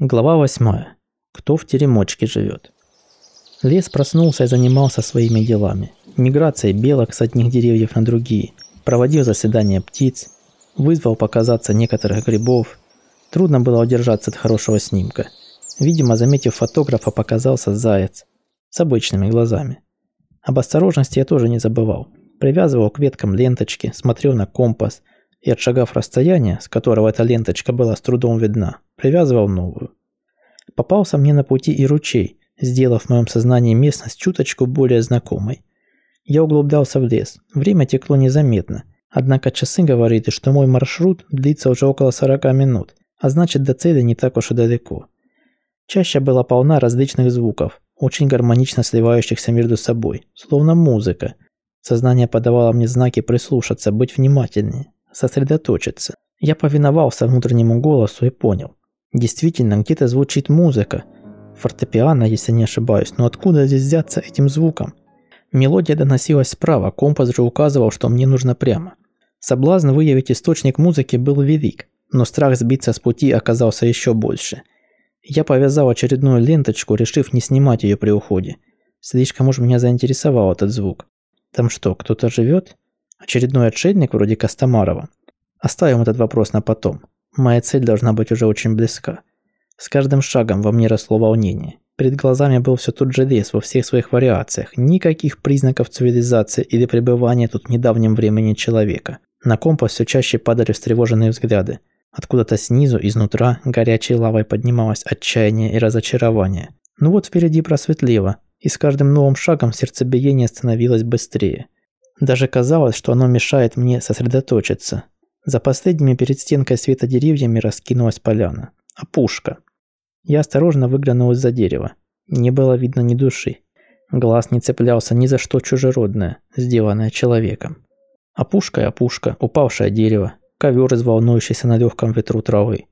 Глава 8. Кто в теремочке живет? Лес проснулся и занимался своими делами. Миграцией белок с одних деревьев на другие. Проводил заседания птиц. Вызвал показаться некоторых грибов. Трудно было удержаться от хорошего снимка. Видимо, заметив фотографа, показался заяц. С обычными глазами. Об осторожности я тоже не забывал. Привязывал к веткам ленточки, смотрел на компас – и, отшагав расстояние, с которого эта ленточка была с трудом видна, привязывал новую. Попался мне на пути и ручей, сделав в моем сознании местность чуточку более знакомой. Я углублялся в лес. Время текло незаметно. Однако часы говорили, что мой маршрут длится уже около 40 минут, а значит до цели не так уж и далеко. Чаще была полна различных звуков, очень гармонично сливающихся между собой, словно музыка. Сознание подавало мне знаки прислушаться, быть внимательнее сосредоточиться. Я повиновался внутреннему голосу и понял. Действительно, где-то звучит музыка. Фортепиано, если не ошибаюсь, но откуда здесь взяться этим звуком? Мелодия доносилась справа, компас же указывал, что мне нужно прямо. Соблазн выявить источник музыки был велик, но страх сбиться с пути оказался еще больше. Я повязал очередную ленточку, решив не снимать ее при уходе. Слишком уж меня заинтересовал этот звук. Там что, кто-то живет? Очередной отшельник вроде Костомарова. Оставим этот вопрос на потом. Моя цель должна быть уже очень близка. С каждым шагом во мне росло волнение. Перед глазами был все тот же лес во всех своих вариациях. Никаких признаков цивилизации или пребывания тут в недавнем времени человека. На компас все чаще падали встревоженные взгляды. Откуда-то снизу, изнутра, горячей лавой поднималось отчаяние и разочарование. Ну вот впереди просветлело, и с каждым новым шагом сердцебиение становилось быстрее. Даже казалось, что оно мешает мне сосредоточиться. За последними перед стенкой света деревьями раскинулась поляна. Опушка. Я осторожно выглянул из-за дерева. Не было видно ни души. Глаз не цеплялся ни за что чужеродное, сделанное человеком. Опушка и опушка, упавшее дерево, ковер из волнующейся на легком ветру травы.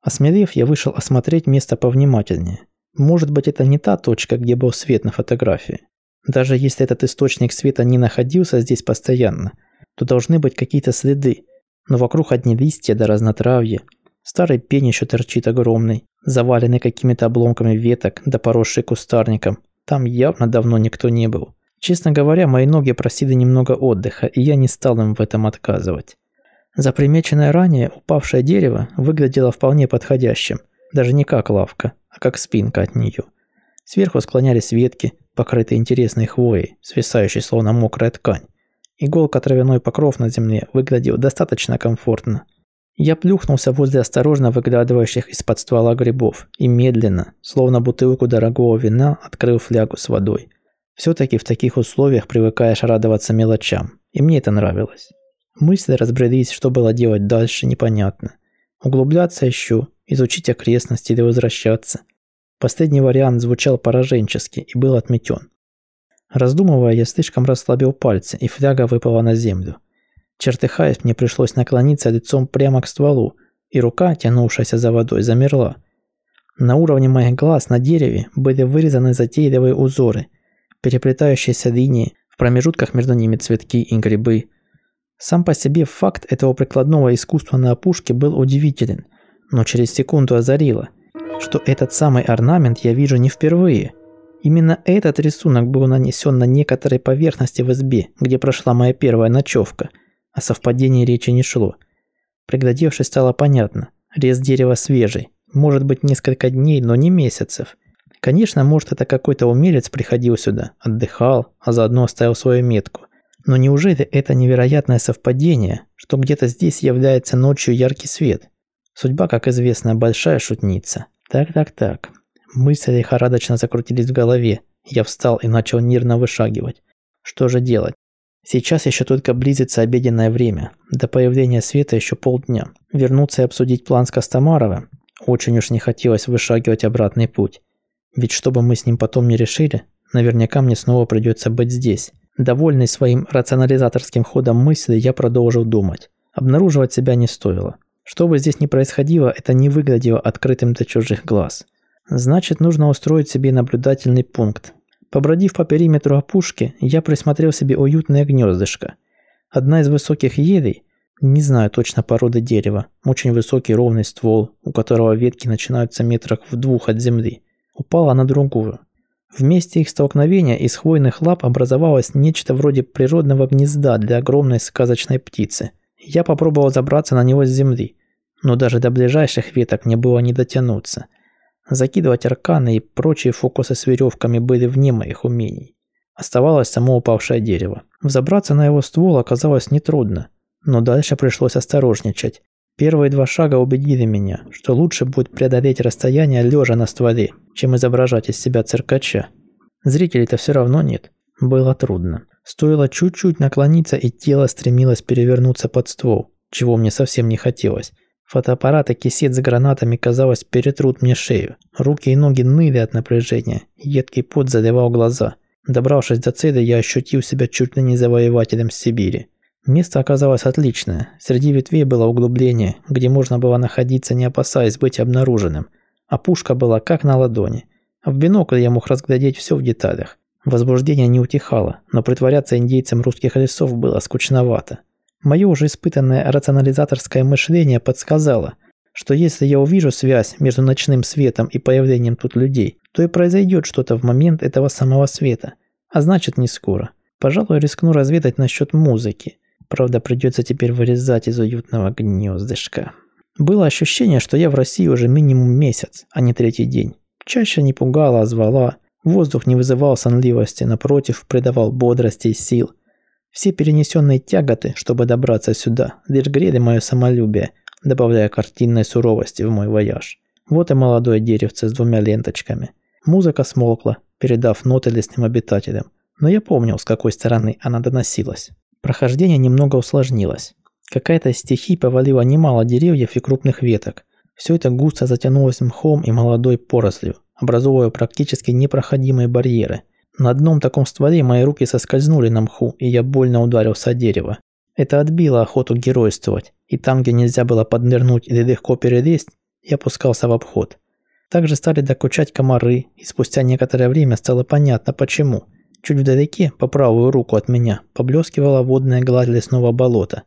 Осмелев, я вышел осмотреть место повнимательнее. Может быть, это не та точка, где был свет на фотографии. Даже если этот источник света не находился здесь постоянно, то должны быть какие-то следы. Но вокруг одни листья да разнотравье. Старый пень еще торчит огромный, заваленный какими-то обломками веток да поросший кустарником. Там явно давно никто не был. Честно говоря, мои ноги просили немного отдыха, и я не стал им в этом отказывать. Запримеченное ранее упавшее дерево выглядело вполне подходящим, даже не как лавка, а как спинка от нее. Сверху склонялись ветки, покрытые интересной хвоей, свисающей словно мокрая ткань. Иголка травяной покров на земле выглядел достаточно комфортно. Я плюхнулся возле осторожно выглядывающих из-под ствола грибов и медленно, словно бутылку дорогого вина, открыл флягу с водой. Все-таки в таких условиях привыкаешь радоваться мелочам, и мне это нравилось. Мысли разбрелись, что было делать дальше, непонятно. Углубляться еще, изучить окрестности или возвращаться. Последний вариант звучал пораженчески и был отметен. Раздумывая, я слишком расслабил пальцы, и фляга выпала на землю. Чертыхаясь, мне пришлось наклониться лицом прямо к стволу, и рука, тянувшаяся за водой, замерла. На уровне моих глаз на дереве были вырезаны затейливые узоры, переплетающиеся линии, в промежутках между ними цветки и грибы. Сам по себе факт этого прикладного искусства на опушке был удивителен, но через секунду озарило – что этот самый орнамент я вижу не впервые. Именно этот рисунок был нанесен на некоторой поверхности в избе, где прошла моя первая ночевка. О совпадении речи не шло. Приглядевшись, стало понятно. Рез дерева свежий. Может быть несколько дней, но не месяцев. Конечно, может это какой-то умелец приходил сюда, отдыхал, а заодно оставил свою метку. Но неужели это невероятное совпадение, что где-то здесь является ночью яркий свет? Судьба, как известно, большая шутница. Так-так-так. Мысли лихорадочно закрутились в голове. Я встал и начал нервно вышагивать. Что же делать? Сейчас еще только близится обеденное время. До появления света еще полдня. Вернуться и обсудить план с Костомаровым? Очень уж не хотелось вышагивать обратный путь. Ведь что бы мы с ним потом не решили, наверняка мне снова придется быть здесь. Довольный своим рационализаторским ходом мысли, я продолжил думать. Обнаруживать себя не стоило. Что бы здесь ни происходило, это не выглядело открытым для чужих глаз. Значит, нужно устроить себе наблюдательный пункт. Побродив по периметру опушки, я присмотрел себе уютное гнездышко. Одна из высоких елей, Не знаю точно породы дерева. Очень высокий ровный ствол, у которого ветки начинаются метрах в двух от земли. Упала на другую. В месте их столкновения из хвойных лап образовалось нечто вроде природного гнезда для огромной сказочной птицы. Я попробовал забраться на него с земли, но даже до ближайших веток мне было не дотянуться. Закидывать арканы и прочие фокусы с веревками были вне моих умений. Оставалось само упавшее дерево. Взобраться на его ствол оказалось нетрудно, но дальше пришлось осторожничать. Первые два шага убедили меня, что лучше будет преодолеть расстояние лежа на стволе, чем изображать из себя циркача. Зрителей-то все равно нет. Было трудно. Стоило чуть-чуть наклониться, и тело стремилось перевернуться под ствол, чего мне совсем не хотелось. Фотоаппарат и кисет с гранатами, казалось, перетрут мне шею. Руки и ноги ныли от напряжения, едкий пот заливал глаза. Добравшись до цели, я ощутил себя чуть ли не завоевателем Сибири. Место оказалось отличное. Среди ветвей было углубление, где можно было находиться, не опасаясь быть обнаруженным. А пушка была как на ладони. В бинокль я мог разглядеть все в деталях. Возбуждение не утихало, но притворяться индейцем русских лесов было скучновато. Мое уже испытанное рационализаторское мышление подсказало, что если я увижу связь между ночным светом и появлением тут людей, то и произойдет что-то в момент этого самого света. А значит, не скоро. Пожалуй, рискну разведать насчет музыки. Правда, придется теперь вырезать из уютного гнездышка. Было ощущение, что я в России уже минимум месяц, а не третий день. Чаще не пугала, а звала. Воздух не вызывал сонливости, напротив, придавал бодрости и сил. Все перенесенные тяготы, чтобы добраться сюда, лишь грели мое самолюбие, добавляя картинной суровости в мой вояж. Вот и молодое деревце с двумя ленточками. Музыка смолкла, передав ноты лесным обитателям, но я помнил, с какой стороны она доносилась. Прохождение немного усложнилось. Какая-то стихия повалила немало деревьев и крупных веток. Все это густо затянулось мхом и молодой порослью, образовывая практически непроходимые барьеры. На одном таком стволе мои руки соскользнули на мху, и я больно ударился о дерево. Это отбило охоту геройствовать, и там, где нельзя было поднырнуть или легко перелезть, я пускался в обход. Также стали докучать комары, и спустя некоторое время стало понятно почему. Чуть вдалеке, по правую руку от меня, поблескивала водная гладь лесного болота.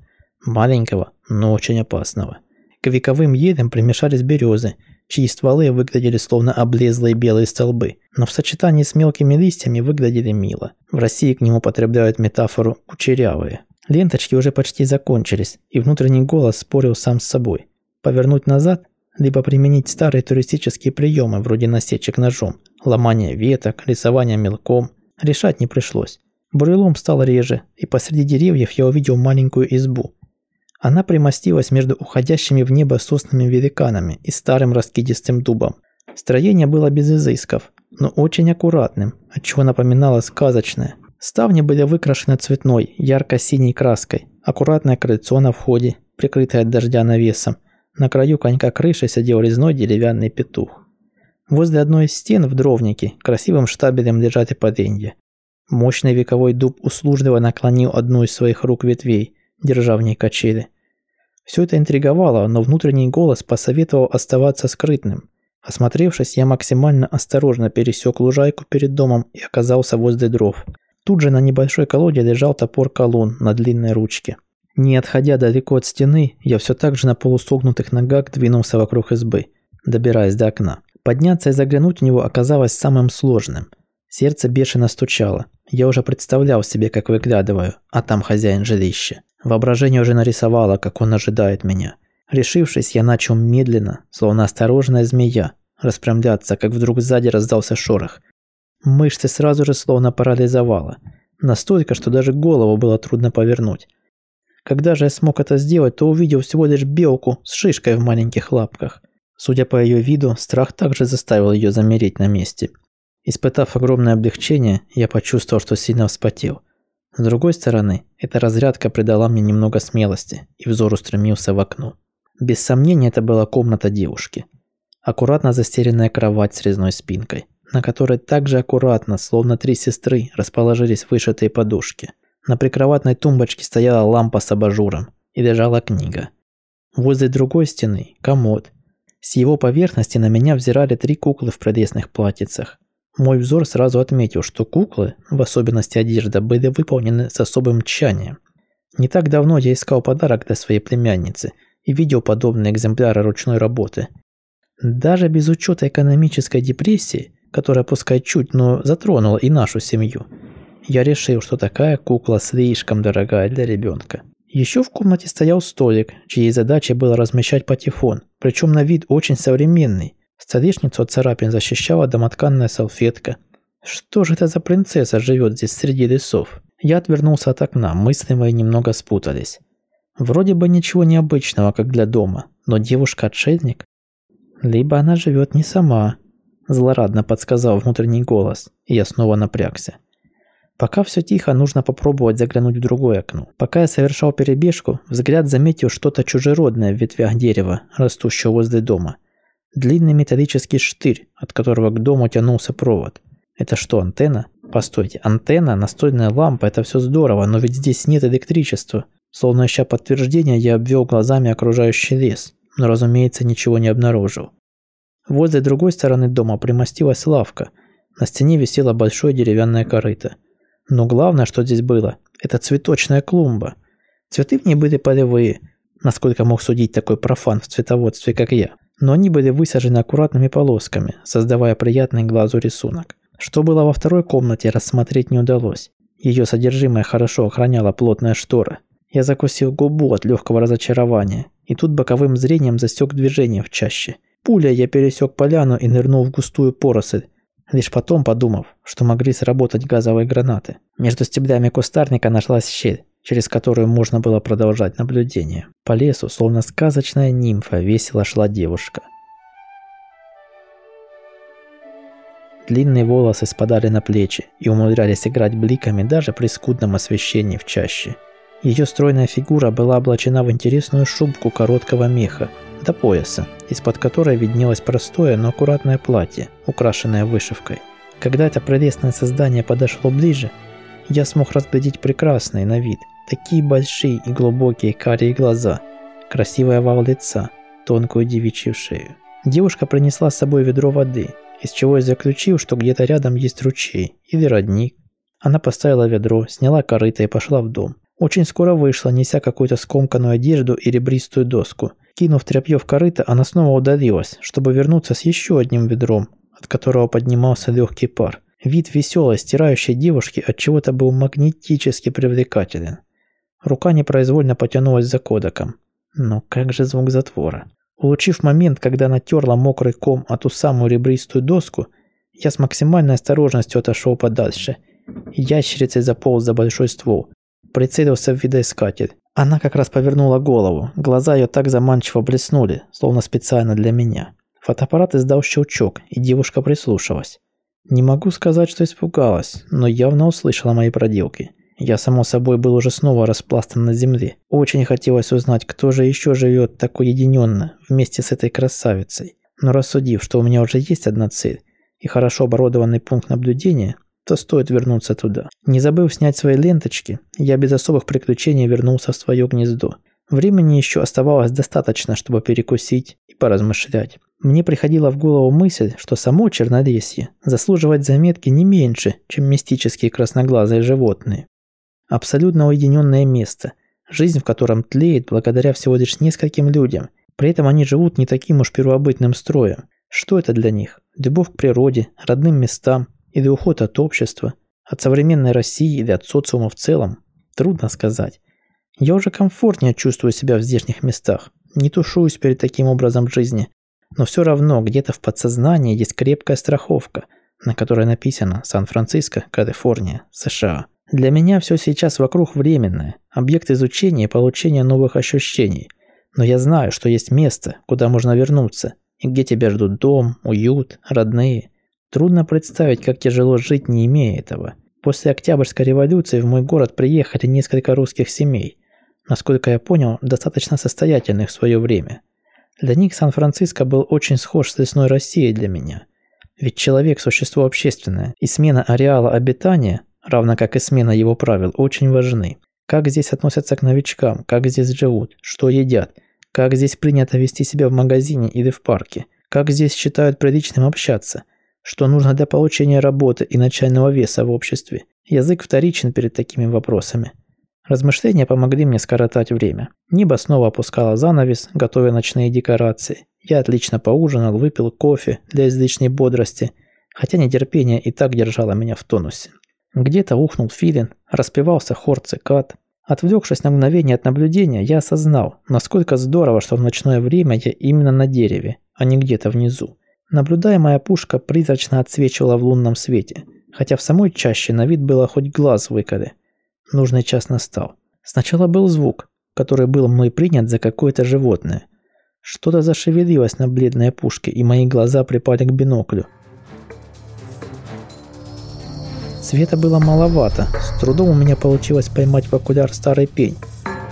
Маленького, но очень опасного. К вековым елям примешались березы, чьи стволы выглядели словно облезлые белые столбы, но в сочетании с мелкими листьями выглядели мило. В России к нему употребляют метафору «кучерявые». Ленточки уже почти закончились, и внутренний голос спорил сам с собой. Повернуть назад либо применить старые туристические приемы вроде насечек ножом, ломания веток, рисования мелком. Решать не пришлось. Бурелом стал реже, и посреди деревьев я увидел маленькую избу. Она примостилась между уходящими в небо соснами великанами и старым раскидистым дубом. Строение было без изысков, но очень аккуратным, отчего напоминало сказочное. Ставни были выкрашены цветной, ярко-синей краской, аккуратное крыльцо на входе, прикрытое от дождя навесом, на краю конька крыши сидел резной деревянный петух. Возле одной из стен в дровнике красивым штабелем лежат поленья. Мощный вековой дуб услужливо наклонил одну из своих рук ветвей, держа в ней качели. Все это интриговало, но внутренний голос посоветовал оставаться скрытным. Осмотревшись, я максимально осторожно пересек лужайку перед домом и оказался возле дров. Тут же на небольшой колоде лежал топор колун на длинной ручке. Не отходя далеко от стены, я все так же на полусогнутых ногах двинулся вокруг избы, добираясь до окна. Подняться и заглянуть в него оказалось самым сложным. Сердце бешено стучало. Я уже представлял себе, как выглядываю, а там хозяин жилища. Воображение уже нарисовало, как он ожидает меня. Решившись, я начал медленно, словно осторожная змея, распрямляться, как вдруг сзади раздался шорох. Мышцы сразу же словно парализовало. Настолько, что даже голову было трудно повернуть. Когда же я смог это сделать, то увидел всего лишь белку с шишкой в маленьких лапках. Судя по ее виду, страх также заставил ее замереть на месте. Испытав огромное облегчение, я почувствовал, что сильно вспотел. С другой стороны, эта разрядка придала мне немного смелости, и взор устремился в окно. Без сомнения, это была комната девушки. Аккуратно застеленная кровать с резной спинкой, на которой также аккуратно, словно три сестры, расположились вышитые подушки – на прикроватной тумбочке стояла лампа с абажуром и лежала книга. Возле другой стены – комод. С его поверхности на меня взирали три куклы в прелестных платьицах. Мой взор сразу отметил, что куклы, в особенности одежда, были выполнены с особым тщанием. Не так давно я искал подарок для своей племянницы и видел подобные экземпляры ручной работы. Даже без учета экономической депрессии, которая пускай чуть, но затронула и нашу семью, я решил, что такая кукла слишком дорогая для ребенка. Еще в комнате стоял столик, чьей задачей было размещать патефон, причем на вид очень современный. Столешницу от царапин защищала домотканная салфетка. Что же это за принцесса живет здесь среди лесов? Я отвернулся от окна, мысли мои немного спутались. Вроде бы ничего необычного, как для дома, но девушка-отшельник? Либо она живет не сама, злорадно подсказал внутренний голос, и я снова напрягся. Пока все тихо, нужно попробовать заглянуть в другое окно. Пока я совершал перебежку, взгляд заметил что-то чужеродное в ветвях дерева, растущего возле дома. Длинный металлический штырь, от которого к дому тянулся провод. Это что, антенна? Постойте, антенна, настольная лампа, это все здорово, но ведь здесь нет электричества. Словно ища подтверждения, я обвел глазами окружающий лес, но, разумеется, ничего не обнаружил. Возле другой стороны дома примостилась лавка. На стене висело большое деревянное корыто. Но главное, что здесь было, это цветочная клумба. Цветы в ней были полевые, насколько мог судить такой профан в цветоводстве, как я. Но они были высажены аккуратными полосками, создавая приятный глазу рисунок. Что было во второй комнате, рассмотреть не удалось. Ее содержимое хорошо охраняла плотная штора. Я закусил губу от легкого разочарования, и тут боковым зрением засек движение в чаще. Пуля я пересек поляну и нырнул в густую поросль, лишь потом подумав, что могли сработать газовые гранаты. Между стеблями кустарника нашлась щель, через которую можно было продолжать наблюдение. По лесу, словно сказочная нимфа, весело шла девушка. Длинные волосы спадали на плечи и умудрялись играть бликами даже при скудном освещении в чаще. Ее стройная фигура была облачена в интересную шубку короткого меха, до пояса, из-под которой виднелось простое, но аккуратное платье, украшенное вышивкой. Когда это прелестное создание подошло ближе, я смог разглядеть прекрасные на вид, такие большие и глубокие карие глаза, красивое овал лица, тонкую девичью шею. Девушка принесла с собой ведро воды, из чего я заключил, что где-то рядом есть ручей или родник. Она поставила ведро, сняла корыто и пошла в дом. Очень скоро вышла, неся какую-то скомканную одежду и ребристую доску – Кинув тряпье в корыто, она снова удалилась, чтобы вернуться с еще одним ведром, от которого поднимался легкий пар. Вид веселой, стирающей девушки от чего-то был магнетически привлекателен. Рука непроизвольно потянулась за кодеком. Но как же звук затвора? Улучив момент, когда она терла мокрый ком от ту самую ребристую доску, я с максимальной осторожностью отошел подальше. Ящерицей заполз за большой ствол. Прицелился в видоискатель. Она как раз повернула голову. Глаза ее так заманчиво блеснули, словно специально для меня. Фотоаппарат издал щелчок, и девушка прислушалась. Не могу сказать, что испугалась, но явно услышала мои проделки. Я, само собой, был уже снова распластан на земле. Очень хотелось узнать, кто же еще живет так уединенно вместе с этой красавицей. Но рассудив, что у меня уже есть одна цель и хорошо оборудованный пункт наблюдения, то стоит вернуться туда. Не забыв снять свои ленточки, я без особых приключений вернулся в свое гнездо. Времени еще оставалось достаточно, чтобы перекусить и поразмышлять. Мне приходила в голову мысль, что само Чернолесье заслуживает заметки не меньше, чем мистические красноглазые животные. Абсолютно уединенное место, жизнь в котором тлеет благодаря всего лишь нескольким людям. При этом они живут не таким уж первобытным строем. Что это для них? Любовь к природе, родным местам, или уход от общества, от современной России или от социума в целом, трудно сказать. Я уже комфортнее чувствую себя в здешних местах, не тушуюсь перед таким образом жизни, но все равно где-то в подсознании есть крепкая страховка, на которой написано «Сан-Франциско, Калифорния, США». Для меня все сейчас вокруг временное, объект изучения и получения новых ощущений. Но я знаю, что есть место, куда можно вернуться, и где тебя ждут дом, уют, родные. Трудно представить, как тяжело жить, не имея этого. После Октябрьской революции в мой город приехали несколько русских семей. Насколько я понял, достаточно состоятельных в свое время. Для них Сан-Франциско был очень схож с лесной Россией для меня. Ведь человек – существо общественное, и смена ареала обитания, равно как и смена его правил, очень важны. Как здесь относятся к новичкам, как здесь живут, что едят, как здесь принято вести себя в магазине или в парке, как здесь считают приличным общаться – что нужно для получения работы и начального веса в обществе. Язык вторичен перед такими вопросами. Размышления помогли мне скоротать время. Небо снова опускало занавес, готовя ночные декорации. Я отлично поужинал, выпил кофе для излишней бодрости, хотя нетерпение и так держало меня в тонусе. Где-то ухнул филин, распевался хор цикад. Отвлекшись на мгновение от наблюдения, я осознал, насколько здорово, что в ночное время я именно на дереве, а не где-то внизу. Наблюдаемая пушка призрачно отсвечивала в лунном свете, хотя в самой чаще на вид было хоть глаз выколи. Нужный час настал. Сначала был звук, который был мной принят за какое-то животное. Что-то зашевелилось на бледной пушке, и мои глаза припали к биноклю. Света было маловато, с трудом у меня получилось поймать в окуляр старый пень,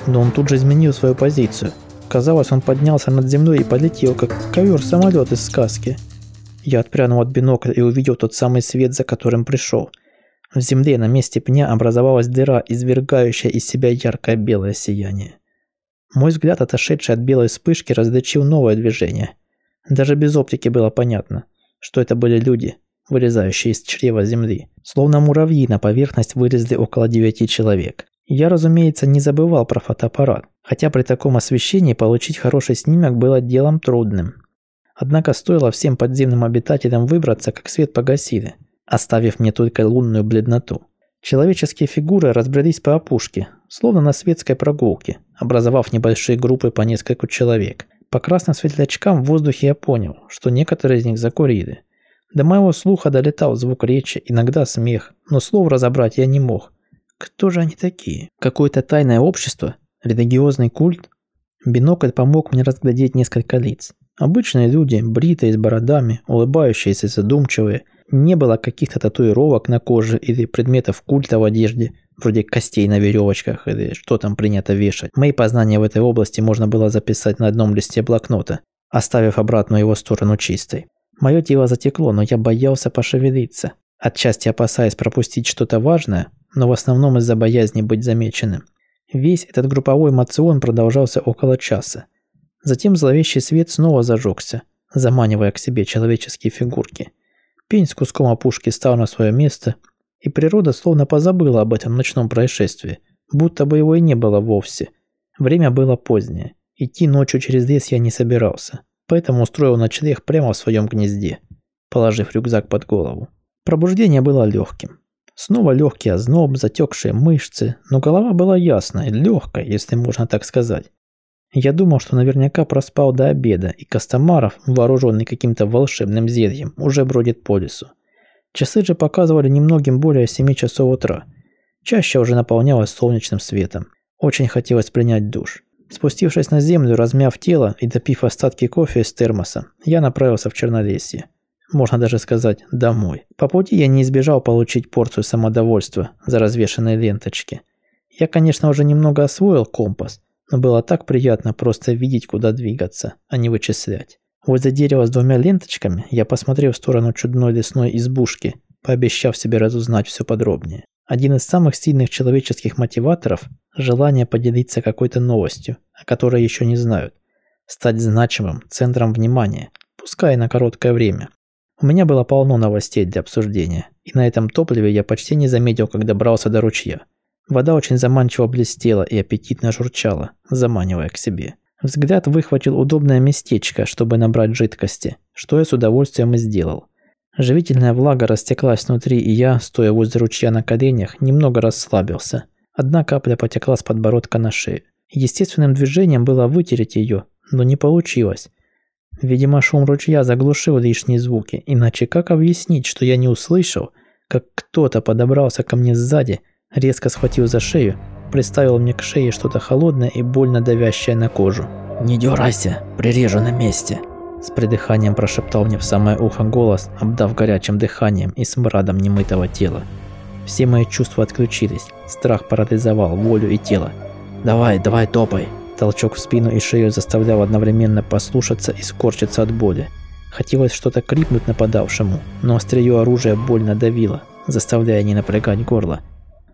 но он тут же изменил свою позицию. Казалось, он поднялся над землей и полетел, как ковер-самолет из сказки. Я отпрянул от бинокля и увидел тот самый свет, за которым пришел – в земле на месте пня образовалась дыра, извергающая из себя яркое белое сияние. Мой взгляд, отошедший от белой вспышки, различил новое движение. Даже без оптики было понятно, что это были люди, вылезающие из чрева земли. Словно муравьи на поверхность вылезли около девяти человек. Я, разумеется, не забывал про фотоаппарат, хотя при таком освещении получить хороший снимок было делом трудным. Однако стоило всем подземным обитателям выбраться, как свет погасили – оставив мне только лунную бледноту. Человеческие фигуры разбрелись по опушке, словно на светской прогулке, образовав небольшие группы по нескольку человек. По красным светлячкам в воздухе я понял, что некоторые из них закурили. До моего слуха долетал звук речи, иногда смех, но слов разобрать я не мог. Кто же они такие? Какое-то тайное общество? Религиозный культ? Бинокль помог мне разглядеть несколько лиц. Обычные люди, бритые с бородами, улыбающиеся задумчивые – не было каких-то татуировок на коже или предметов культа в одежде, вроде костей на веревочках или что там принято вешать. Мои познания в этой области можно было записать на одном листе блокнота, оставив обратную его сторону чистой. Мое тело затекло, но я боялся пошевелиться, отчасти опасаясь пропустить что-то важное, но в основном из-за боязни быть замеченным. Весь этот групповой мацион продолжался около часа. Затем зловещий свет снова зажегся, заманивая к себе человеческие фигурки – Пень с куском опушки стал на свое место, и природа словно позабыла об этом ночном происшествии, будто бы его и не было вовсе. Время было позднее. Идти ночью через лес я не собирался, поэтому устроил ночлег прямо в своем гнезде, положив рюкзак под голову. Пробуждение было легким. Снова легкий озноб, затекшие мышцы, но голова была ясной, легкой, если можно так сказать. Я думал, что наверняка проспал до обеда, и Костомаров, вооруженный каким-то волшебным зельем, уже бродит по лесу. Часы же показывали немногим более 7 часов утра. Чаще уже наполнялась солнечным светом. Очень хотелось принять душ. Спустившись на землю, размяв тело и допив остатки кофе из термоса, я направился в Чернолесье. Можно даже сказать, домой. По пути я не избежал получить порцию самодовольства за развешанные ленточки. Я, конечно, уже немного освоил компас – но было так приятно просто видеть, куда двигаться, а не вычислять. Возле дерева с двумя ленточками я посмотрел в сторону чудной лесной избушки, пообещав себе разузнать все подробнее. Один из самых сильных человеческих мотиваторов – желание поделиться какой-то новостью, о которой еще не знают. Стать значимым, центром внимания, пускай на короткое время. У меня было полно новостей для обсуждения, и на этом топливе я почти не заметил, как добрался до ручья. Вода очень заманчиво блестела и аппетитно журчала, заманивая к себе. Взгляд выхватил удобное местечко, чтобы набрать жидкости, что я с удовольствием и сделал. Живительная влага растеклась внутри, и я, стоя возле ручья на коленях, немного расслабился. Одна капля потекла с подбородка на шею. Естественным движением было вытереть ее, но не получилось. Видимо, шум ручья заглушил лишние звуки, иначе как объяснить, что я не услышал, как кто-то подобрался ко мне сзади Резко схватил за шею, приставил мне к шее что-то холодное и больно давящее на кожу. «Не дергайся, прирежу на месте», с придыханием прошептал мне в самое ухо голос, обдав горячим дыханием и смрадом немытого тела. Все мои чувства отключились, страх парализовал волю и тело. «Давай, давай, топай!» Толчок в спину и шею заставлял одновременно послушаться и скорчиться от боли. Хотелось что-то крикнуть нападавшему, но острие оружия больно давило, заставляя не напрягать горло.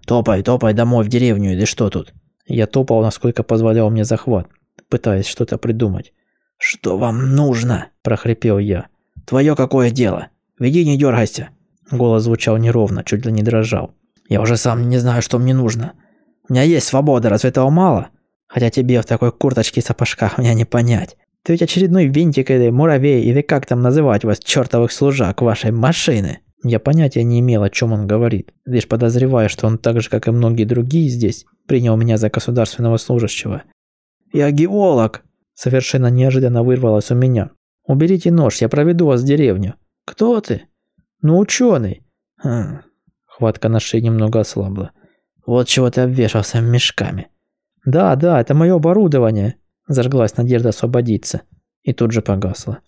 «Топай, топай домой в деревню или что тут?» Я топал, насколько позволял мне захват, пытаясь что-то придумать. «Что вам нужно?» – прохрипел я. «Твое какое дело? Веди, не дергайся!» Голос звучал неровно, чуть ли не дрожал. «Я уже сам не знаю, что мне нужно. У меня есть свобода, разве этого мало? Хотя тебе в такой курточке и сапожках меня не понять. Ты ведь очередной винтик или муравей, или как там называть вас, чертовых служак вашей машины. Я понятия не имел, о чем он говорит, лишь подозревая, что он так же, как и многие другие здесь, принял меня за государственного служащего. «Я геолог!» Совершенно неожиданно вырвалось у меня. «Уберите нож, я проведу вас в деревню». «Кто ты?» «Ну, ученый». Хм. Хватка на шее немного ослабла. «Вот чего ты обвешался мешками». «Да, да, это мое оборудование», – зажглась надежда освободиться. И тут же погасла.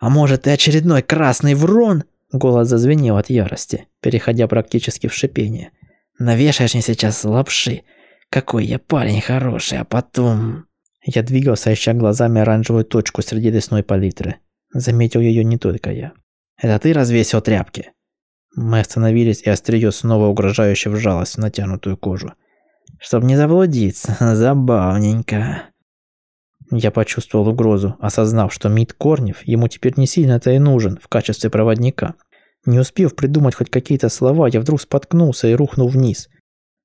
«А может, ты очередной красный врон?» Голос зазвенел от ярости, переходя практически в шипение. «Навешаешь мне сейчас лапши. Какой я парень хороший, а потом...» Я двигался, ища глазами оранжевую точку среди лесной палитры. Заметил ее не только я. «Это ты развесил тряпки?» Мы остановились, и острие снова угрожающе вжалось в натянутую кожу. «Чтоб не заблудиться, забавненько». Я почувствовал угрозу, осознав, что Мит Корнев ему теперь не сильно-то и нужен в качестве проводника. Не успев придумать хоть какие-то слова, я вдруг споткнулся и рухнул вниз.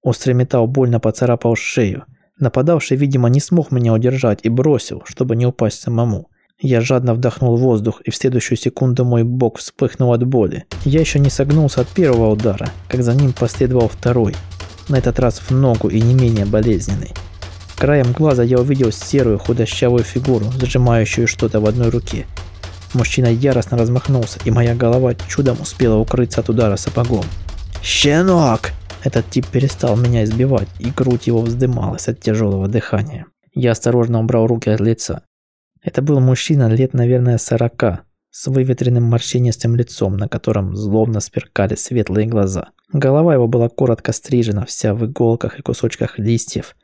Острый металл больно поцарапал шею. Нападавший, видимо, не смог меня удержать и бросил, чтобы не упасть самому. Я жадно вдохнул воздух, и в следующую секунду мой бок вспыхнул от боли. Я еще не согнулся от первого удара, как за ним последовал второй. На этот раз в ногу и не менее болезненный. Краем глаза я увидел серую худощавую фигуру, сжимающую что-то в одной руке. Мужчина яростно размахнулся, и моя голова чудом успела укрыться от удара сапогом. «Щенок!» Этот тип перестал меня избивать, и грудь его вздымалась от тяжелого дыхания. Я осторожно убрал руки от лица. Это был мужчина лет, наверное, сорока, с выветренным морщинистым лицом, на котором злобно сверкали светлые глаза. Голова его была коротко стрижена, вся в иголках и кусочках листьев,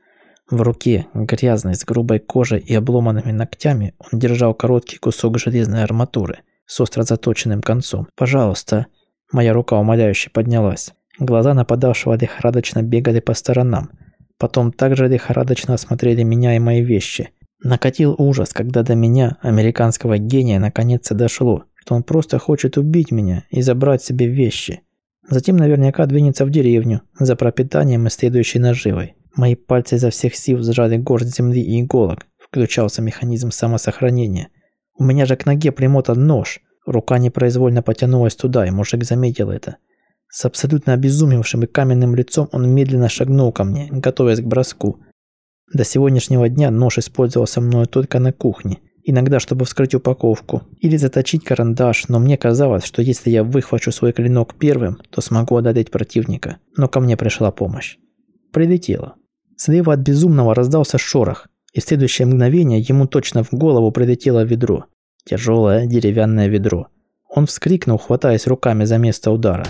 в руке, грязной, с грубой кожей и обломанными ногтями, он держал короткий кусок железной арматуры с остро заточенным концом. «Пожалуйста». Моя рука умоляюще поднялась. Глаза нападавшего лихорадочно бегали по сторонам. Потом также лихорадочно осмотрели меня и мои вещи. Накатил ужас, когда до меня, американского гения, наконец-то дошло, что он просто хочет убить меня и забрать себе вещи. Затем наверняка двинется в деревню за пропитанием и следующей наживой. Мои пальцы изо всех сил сжали горсть земли и иголок. Включался механизм самосохранения. У меня же к ноге примотан нож. Рука непроизвольно потянулась туда, и мужик заметил это. С абсолютно обезумевшим и каменным лицом он медленно шагнул ко мне, готовясь к броску. До сегодняшнего дня нож использовался мною только на кухне. Иногда, чтобы вскрыть упаковку или заточить карандаш, но мне казалось, что если я выхвачу свой клинок первым, то смогу одолеть противника. Но ко мне пришла помощь. Прилетела. Слева от безумного раздался шорох, и в следующее мгновение ему точно в голову прилетело ведро. Тяжелое деревянное ведро. Он вскрикнул, хватаясь руками за место удара.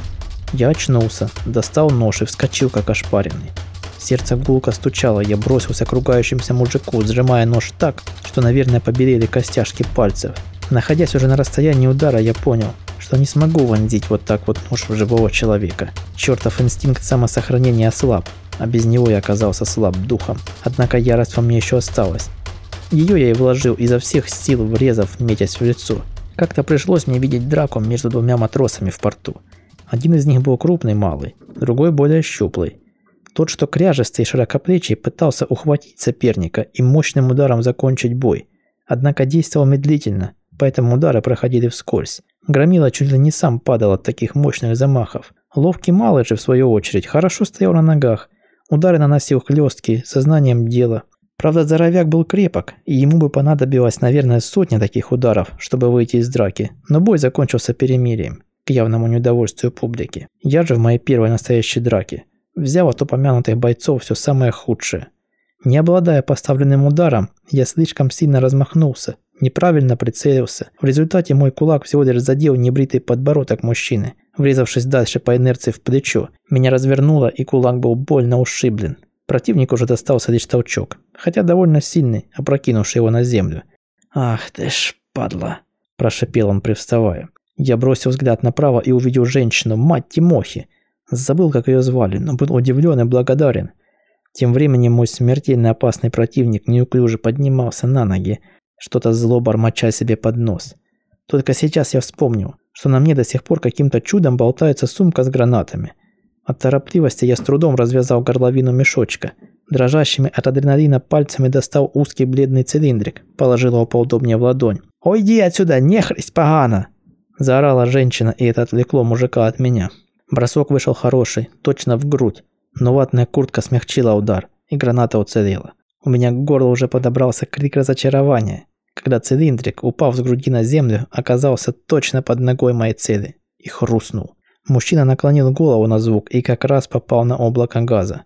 Я очнулся, достал нож и вскочил, как ошпаренный. Сердце гулко стучало, я бросился к ругающимся мужику, сжимая нож так, что, наверное, побелели костяшки пальцев. Находясь уже на расстоянии удара, я понял, что не смогу вонзить вот так вот нож в живого человека. Чертов инстинкт самосохранения ослаб, а без него я оказался слаб духом. Однако ярость во мне еще осталась. Ее я и вложил изо всех сил, врезав, метясь в лицо. Как-то пришлось мне видеть драку между двумя матросами в порту. Один из них был крупный малый, другой более щуплый. Тот, что кряжестый и широкоплечий, пытался ухватить соперника и мощным ударом закончить бой. Однако действовал медлительно, поэтому удары проходили вскользь. Громила чуть ли не сам падал от таких мощных замахов. Ловкий малый же, в свою очередь, хорошо стоял на ногах, Удары наносил хлесткие, сознанием дела. Правда, здоровяк был крепок, и ему бы понадобилось, наверное, сотня таких ударов, чтобы выйти из драки, но бой закончился перемирием, к явному неудовольствию публики. Я же в моей первой настоящей драке взял от упомянутых бойцов все самое худшее. Не обладая поставленным ударом, я слишком сильно размахнулся, неправильно прицелился. В результате мой кулак всего лишь задел небритый подбородок мужчины – Врезавшись дальше по инерции в плечо, меня развернуло, и кулак был больно ушиблен. Противник уже достался лишь толчок, хотя довольно сильный, опрокинувший его на землю. «Ах ты ж, падла!» – прошипел он, привставая. Я бросил взгляд направо и увидел женщину, мать Тимохи. Забыл, как ее звали, но был удивлен и благодарен. Тем временем мой смертельно опасный противник неуклюже поднимался на ноги, что-то зло бормоча себе под нос. Только сейчас я вспомнил, что на мне до сих пор каким-то чудом болтается сумка с гранатами. От торопливости я с трудом развязал горловину мешочка, Дрожащими от адреналина пальцами достал узкий бледный цилиндрик, положил его поудобнее в ладонь. «Уйди отсюда, нехресть погано!» Заорала женщина, и это отвлекло мужика от меня. Бросок вышел хороший, точно в грудь, но ватная куртка смягчила удар, и граната уцелела. У меня к горлу уже подобрался крик разочарования, когда цилиндрик, упав с груди на землю, оказался точно под ногой моей цели и хрустнул. Мужчина наклонил голову на звук и как раз попал на облако газа.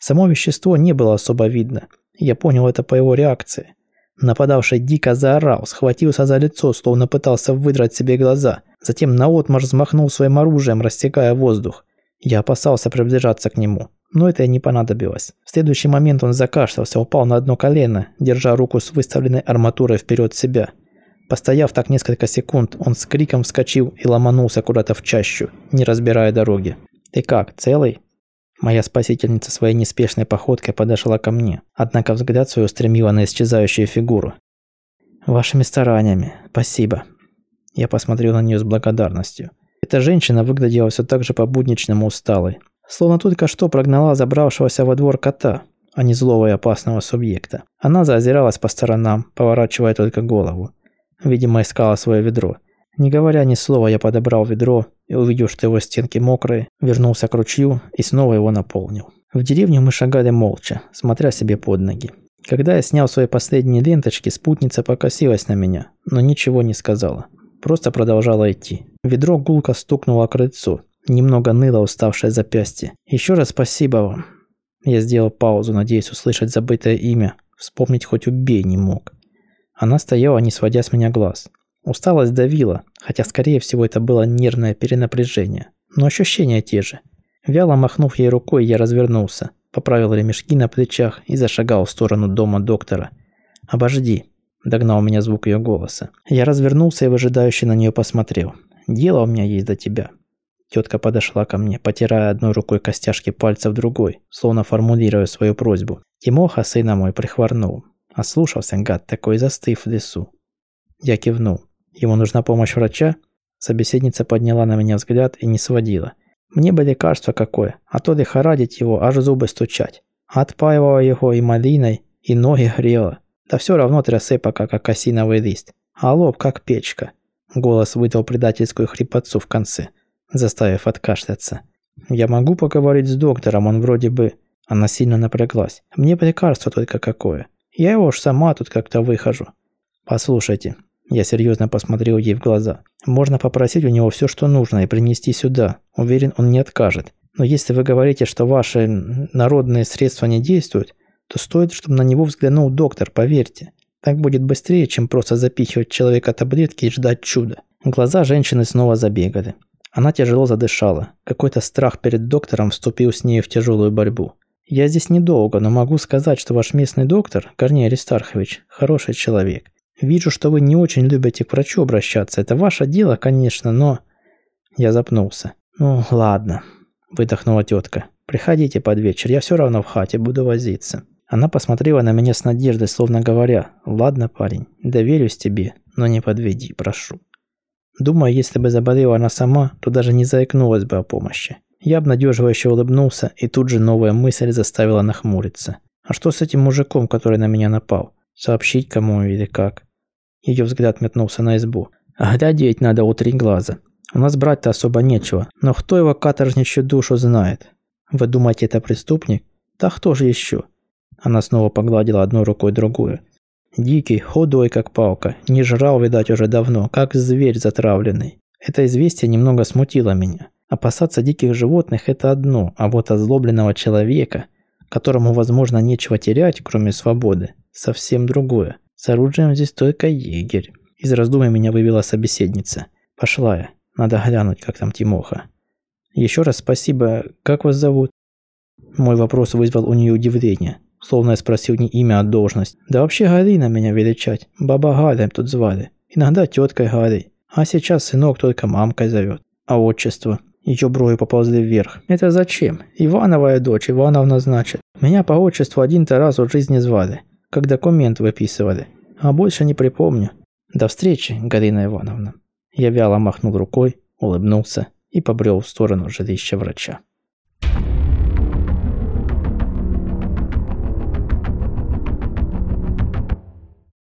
Само вещество не было особо видно. Я понял это по его реакции. Нападавший дико заорал, схватился за лицо, словно пытался выдрать себе глаза. Затем наотмашь взмахнул своим оружием, растекая воздух. Я опасался приближаться к нему, но это и не понадобилось. В следующий момент он закашлялся, упал на одно колено, держа руку с выставленной арматурой вперед себя. Постояв так несколько секунд, он с криком вскочил и ломанулся куда-то в чащу, не разбирая дороги. «Ты как, целый?» Моя спасительница своей неспешной походкой подошла ко мне, однако взгляд свой устремила на исчезающую фигуру. «Вашими стараниями, спасибо». Я посмотрел на нее с благодарностью. Эта женщина выглядела все так же по-будничному усталой, словно только что прогнала забравшегося во двор кота, а не злого и опасного субъекта. Она заозиралась по сторонам, поворачивая только голову. Видимо, искала свое ведро. Не говоря ни слова, я подобрал ведро и, увидел, что его стенки мокрые, вернулся к ручью и снова его наполнил. В деревню мы шагали молча, смотря себе под ноги. Когда я снял свои последние ленточки, спутница покосилась на меня, но ничего не сказала. Просто продолжала идти. Ведро гулко стукнуло о крыльцо. Немного ныло уставшее запястье. Еще раз спасибо вам. Я сделал паузу, надеясь услышать забытое имя. Вспомнить хоть убей не мог. Она стояла, не сводя с меня глаз. Усталость давила, хотя скорее всего это было нервное перенапряжение. Но ощущения те же. Вяло махнув ей рукой, я развернулся, поправил ремешки на плечах и зашагал в сторону дома доктора. «Обожди», – догнал меня звук ее голоса. Я развернулся и выжидающе на нее посмотрел. «Дело у меня есть до тебя». Тетка подошла ко мне, потирая одной рукой костяшки пальцев другой, словно формулируя свою просьбу. Тимоха, сына мой, прихворнул. Ослушался гад такой, застыв в лесу. Я кивнул. Ему нужна помощь врача? Собеседница подняла на меня взгляд и не сводила. Мне бы лекарство какое, а то лихорадить его, аж зубы стучать. Отпаивала его и малиной, и ноги грела. Да все равно трясы пока, как осиновый лист. А лоб, как печка. Голос выдал предательскую хрипотцу в конце, заставив откашляться. «Я могу поговорить с доктором, он вроде бы...» Она сильно напряглась. «Мне бы лекарство только какое. Я его уж сама тут как-то выхожу. Послушайте, я серьезно посмотрел ей в глаза. Можно попросить у него все, что нужно, и принести сюда. Уверен, он не откажет. Но если вы говорите, что ваши народные средства не действуют, то стоит, чтобы на него взглянул доктор, поверьте. Так будет быстрее, чем просто запихивать человека таблетки и ждать чуда. Глаза женщины снова забегали. Она тяжело задышала. Какой-то страх перед доктором вступил с ней в тяжелую борьбу. Я здесь недолго, но могу сказать, что ваш местный доктор, Корней Аристархович, хороший человек. Вижу, что вы не очень любите к врачу обращаться. Это ваше дело, конечно, но... Я запнулся. Ну, ладно, выдохнула тетка. Приходите под вечер, я все равно в хате буду возиться. Она посмотрела на меня с надеждой, словно говоря, «Ладно, парень, доверюсь тебе, но не подведи, прошу». Думаю, если бы заболела она сама, то даже не заикнулась бы о помощи. Я обнадеживающе улыбнулся, и тут же новая мысль заставила нахмуриться. А что с этим мужиком, который на меня напал? Сообщить кому или как? Ее взгляд метнулся на избу. Глядеть надо у три глаза. У нас брать-то особо нечего, но кто его каторжничью душу знает? Вы думаете, это преступник? Да кто же еще? Она снова погладила одной рукой другую. Дикий, худой как палка, не жрал, видать, уже давно, как зверь затравленный. Это известие немного смутило меня. Опасаться диких животных – это одно, а вот озлобленного человека, которому, возможно, нечего терять, кроме свободы, совсем другое. С оружием здесь только егерь. Из раздумий меня вывела собеседница. Пошла я. Надо глянуть, как там Тимоха. Еще раз спасибо. Как вас зовут? Мой вопрос вызвал у нее удивление. Словно я спросил не имя, а должность. Да вообще Галина меня величать. Баба Галя тут звали. Иногда теткой Галей. А сейчас сынок только мамкой зовет. А отчество? Ее брови поползли вверх. «Это зачем? Ивановая дочь, Ивановна значит. Меня по отчеству один-то раз в жизни звали, как документ выписывали. А больше не припомню. До встречи, Галина Ивановна». Я вяло махнул рукой, улыбнулся и побрел в сторону жилища врача.